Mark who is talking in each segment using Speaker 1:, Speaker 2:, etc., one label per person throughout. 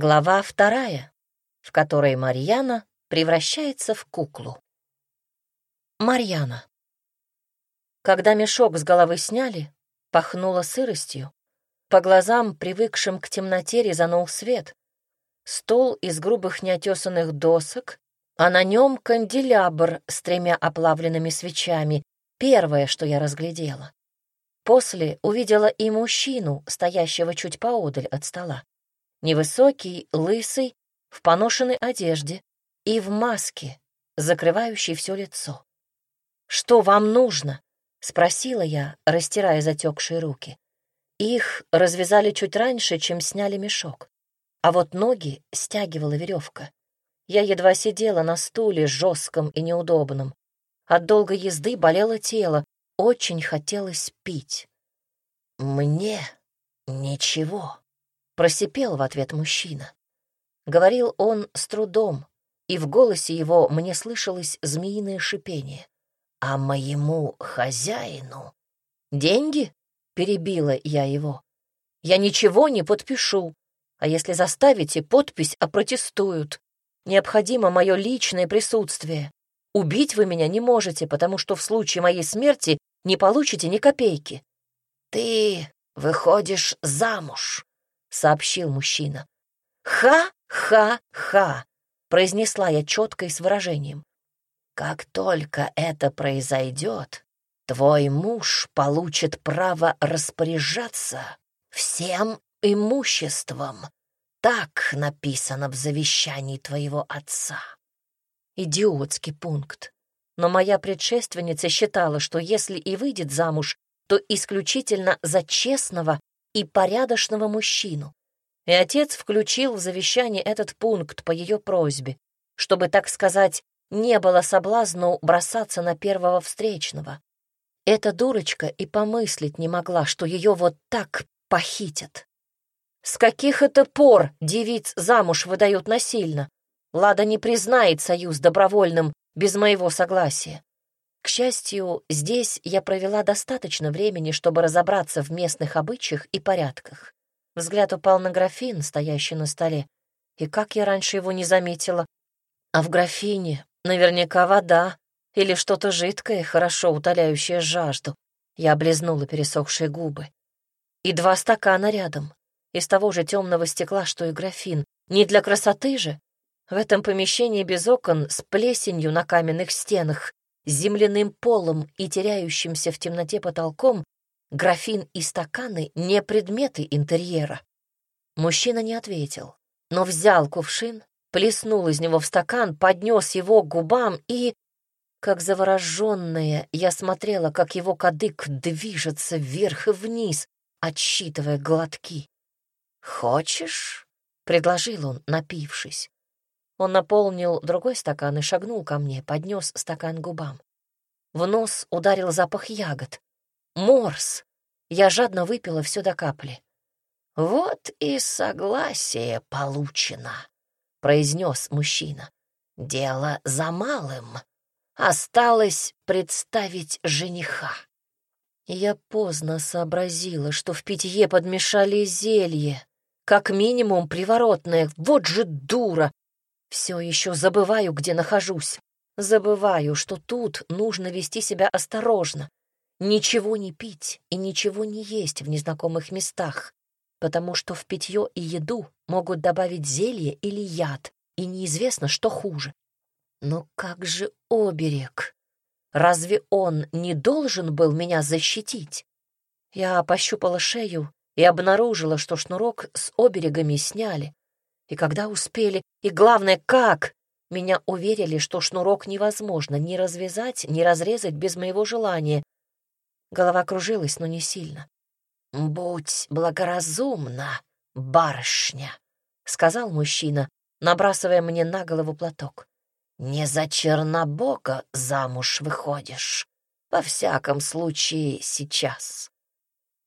Speaker 1: Глава вторая, в которой Марьяна превращается в куклу. Марьяна. Когда мешок с головы сняли, пахнуло сыростью. По глазам, привыкшим к темноте, резанул свет. Стол из грубых неотесанных досок, а на нем канделябр с тремя оплавленными свечами, первое, что я разглядела. После увидела и мужчину, стоящего чуть поодаль от стола. Невысокий, лысый, в поношенной одежде и в маске, закрывающей все лицо. «Что вам нужно?» — спросила я, растирая затекшие руки. Их развязали чуть раньше, чем сняли мешок. А вот ноги стягивала веревка. Я едва сидела на стуле, жестком и неудобном. От долгой езды болело тело, очень хотелось пить. «Мне ничего», Просипел в ответ мужчина. Говорил он с трудом, и в голосе его мне слышалось змеиное шипение. «А моему хозяину...» «Деньги?» — перебила я его. «Я ничего не подпишу, а если заставите подпись, опротестуют. Необходимо мое личное присутствие. Убить вы меня не можете, потому что в случае моей смерти не получите ни копейки». «Ты выходишь замуж», — сообщил мужчина. «Ха-ха-ха!» — произнесла я четко и с выражением. «Как только это произойдет, твой муж получит право распоряжаться всем имуществом. Так написано в завещании твоего отца». Идиотский пункт. Но моя предшественница считала, что если и выйдет замуж, то исключительно за честного и порядочного мужчину. И отец включил в завещание этот пункт по ее просьбе, чтобы, так сказать, не было соблазну бросаться на первого встречного. Эта дурочка и помыслить не могла, что ее вот так похитят. С каких это пор девиц замуж выдают насильно? Лада не признает союз добровольным без моего согласия. К счастью, здесь я провела достаточно времени, чтобы разобраться в местных обычаях и порядках. Взгляд упал на графин, стоящий на столе. И как я раньше его не заметила? А в графине наверняка вода или что-то жидкое, хорошо утоляющее жажду. Я облизнула пересохшие губы. И два стакана рядом, из того же темного стекла, что и графин. Не для красоты же. В этом помещении без окон, с плесенью на каменных стенах, земляным полом и теряющимся в темноте потолком, графин и стаканы — не предметы интерьера. Мужчина не ответил, но взял кувшин, плеснул из него в стакан, поднес его к губам и... Как завороженная, я смотрела, как его кадык движется вверх и вниз, отсчитывая глотки. «Хочешь?» — предложил он, напившись. Он наполнил другой стакан и шагнул ко мне, поднес стакан губам. В нос ударил запах ягод. Морс! Я жадно выпила все до капли. «Вот и согласие получено», — произнес мужчина. «Дело за малым. Осталось представить жениха». Я поздно сообразила, что в питье подмешали зелье, как минимум приворотное. Вот же дура! Все еще забываю, где нахожусь. Забываю, что тут нужно вести себя осторожно. Ничего не пить и ничего не есть в незнакомых местах, потому что в питье и еду могут добавить зелье или яд, и неизвестно, что хуже. Но как же оберег? Разве он не должен был меня защитить? Я пощупала шею и обнаружила, что шнурок с оберегами сняли. И когда успели, и главное, как, меня уверили, что шнурок невозможно ни развязать, ни разрезать без моего желания. Голова кружилась, но не сильно. «Будь благоразумна, барышня», — сказал мужчина, набрасывая мне на голову платок. «Не за Чернобога замуж выходишь. Во всяком случае, сейчас».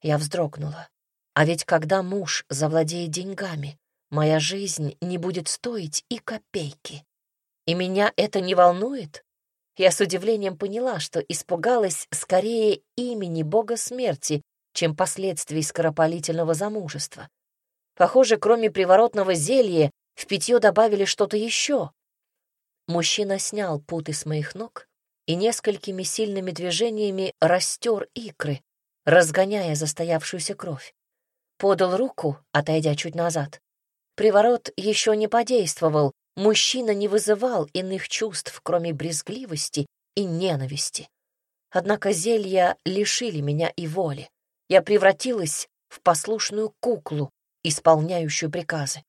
Speaker 1: Я вздрогнула. А ведь когда муж завладеет деньгами, моя жизнь не будет стоить и копейки. И меня это не волнует? Я с удивлением поняла, что испугалась скорее имени бога смерти, чем последствий скоропалительного замужества. Похоже, кроме приворотного зелья, в питье добавили что-то еще. Мужчина снял путы с моих ног и несколькими сильными движениями растер икры, разгоняя застоявшуюся кровь. Подал руку, отойдя чуть назад. Приворот еще не подействовал, мужчина не вызывал иных чувств, кроме брезгливости и ненависти. Однако зелья лишили меня и воли. Я превратилась в послушную куклу, исполняющую приказы.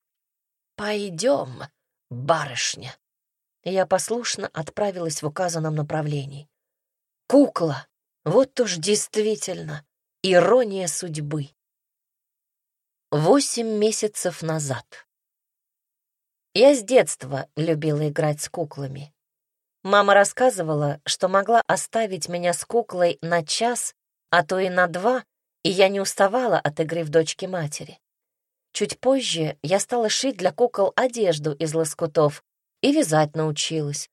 Speaker 1: «Пойдем, барышня!» Я послушно отправилась в указанном направлении. Кукла! Вот уж действительно ирония судьбы. Восемь месяцев назад. Я с детства любила играть с куклами. Мама рассказывала, что могла оставить меня с куклой на час, а то и на два, и я не уставала от игры в дочке матери. Чуть позже я стала шить для кукол одежду из лоскутов и вязать научилась.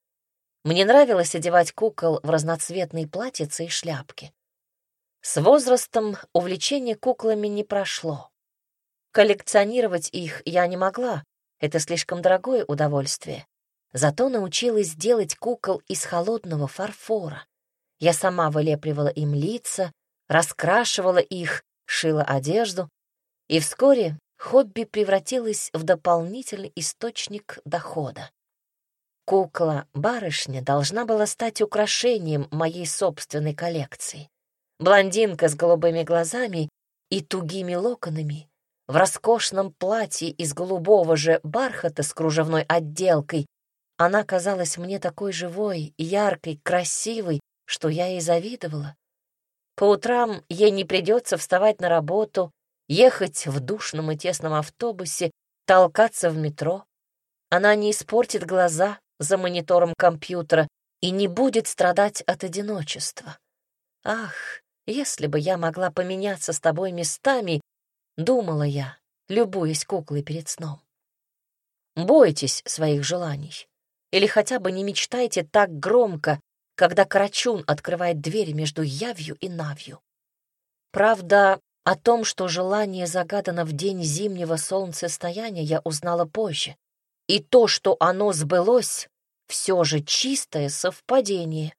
Speaker 1: Мне нравилось одевать кукол в разноцветные платьица и шляпки. С возрастом увлечение куклами не прошло. Коллекционировать их я не могла, это слишком дорогое удовольствие. Зато научилась делать кукол из холодного фарфора. Я сама вылепливала им лица, раскрашивала их, шила одежду, и вскоре хобби превратилось в дополнительный источник дохода. Кукла-барышня должна была стать украшением моей собственной коллекции. Блондинка с голубыми глазами и тугими локонами, в роскошном платье из голубого же бархата с кружевной отделкой, она казалась мне такой живой, яркой, красивой, что я ей завидовала. По утрам ей не придется вставать на работу, ехать в душном и тесном автобусе, толкаться в метро. Она не испортит глаза за монитором компьютера и не будет страдать от одиночества. Ах, если бы я могла поменяться с тобой местами, думала я, любуясь куклой перед сном. Бойтесь своих желаний. Или хотя бы не мечтайте так громко, когда Карачун открывает дверь между явью и навью. Правда, о том, что желание загадано в день зимнего солнцестояния, я узнала позже. И то, что оно сбылось, все же чистое совпадение.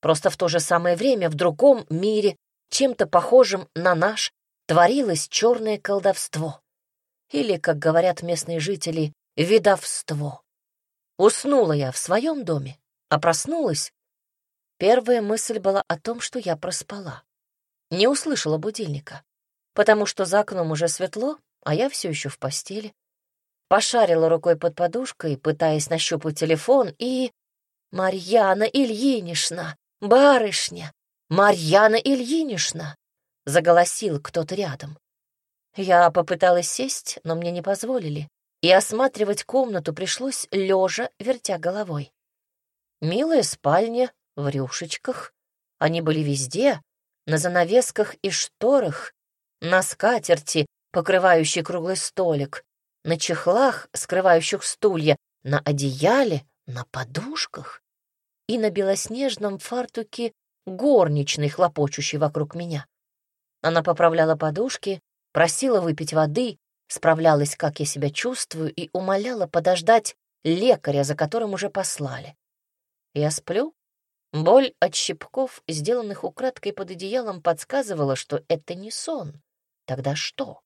Speaker 1: Просто в то же самое время в другом мире, чем-то похожим на наш, творилось черное колдовство. Или, как говорят местные жители, видовство. Уснула я в своем доме, а проснулась Первая мысль была о том, что я проспала. Не услышала будильника, потому что за окном уже светло, а я все еще в постели. Пошарила рукой под подушкой, пытаясь нащупать телефон, и... «Марьяна Ильинична! Барышня! Марьяна Ильинична!» — заголосил кто-то рядом. Я попыталась сесть, но мне не позволили, и осматривать комнату пришлось лежа, вертя головой. Милая спальня, в рюшечках. Они были везде, на занавесках и шторах, на скатерти, покрывающей круглый столик, на чехлах, скрывающих стулья, на одеяле, на подушках и на белоснежном фартуке горничной, хлопочущей вокруг меня. Она поправляла подушки, просила выпить воды, справлялась, как я себя чувствую, и умоляла подождать лекаря, за которым уже послали. Я сплю, Боль от щипков, сделанных украдкой под одеялом, подсказывала, что это не сон. Тогда что?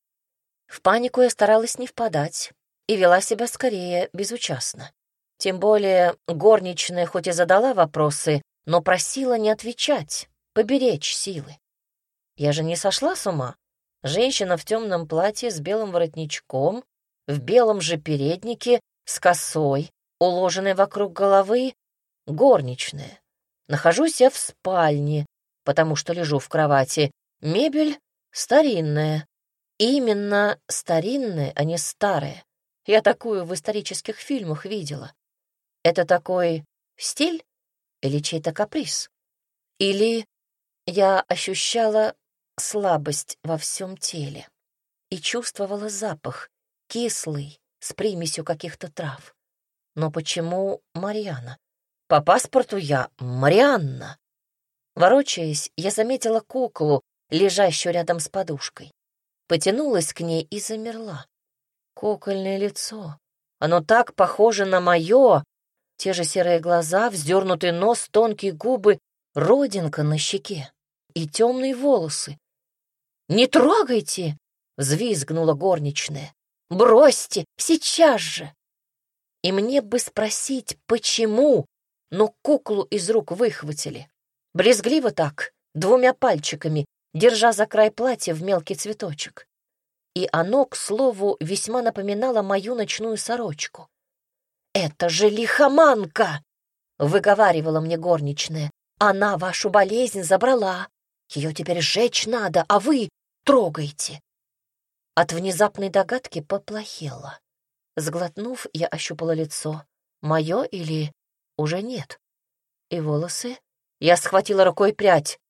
Speaker 1: В панику я старалась не впадать и вела себя скорее безучастно. Тем более горничная хоть и задала вопросы, но просила не отвечать, поберечь силы. Я же не сошла с ума. Женщина в темном платье с белым воротничком, в белом же переднике, с косой, уложенной вокруг головы, горничная. Нахожусь я в спальне, потому что лежу в кровати. Мебель старинная. Именно старинная, а не старая. Я такую в исторических фильмах видела. Это такой стиль или чей-то каприз? Или я ощущала слабость во всем теле и чувствовала запах, кислый, с примесью каких-то трав. Но почему Марьяна? По паспорту я Марианна. Ворочаясь, я заметила куклу, лежащую рядом с подушкой. Потянулась к ней и замерла. Кукольное лицо. Оно так похоже на мое. Те же серые глаза, вздернутый нос, тонкие губы, родинка на щеке и темные волосы. «Не трогайте!» — взвизгнула горничная. «Бросьте! Сейчас же!» И мне бы спросить, почему, но куклу из рук выхватили. Брезгливо так, двумя пальчиками, держа за край платья в мелкий цветочек. И оно, к слову, весьма напоминало мою ночную сорочку. «Это же лихоманка!» — выговаривала мне горничная. «Она вашу болезнь забрала. Ее теперь сжечь надо, а вы трогайте». От внезапной догадки поплохело. Сглотнув, я ощупала лицо. Мое или уже нет? И волосы? Я схватила рукой прядь.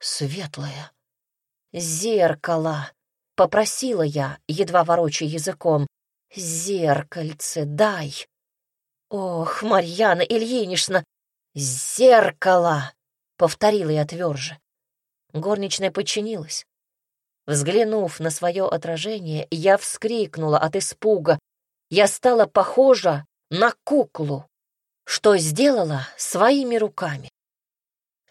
Speaker 1: Светлая. Зеркало. Попросила я, едва ворочая языком. Зеркальце дай. Ох, Марьяна Ильинична, зеркало! Повторила я тверже. Горничная подчинилась. Взглянув на свое отражение, я вскрикнула от испуга. Я стала похожа на куклу, что сделала своими руками.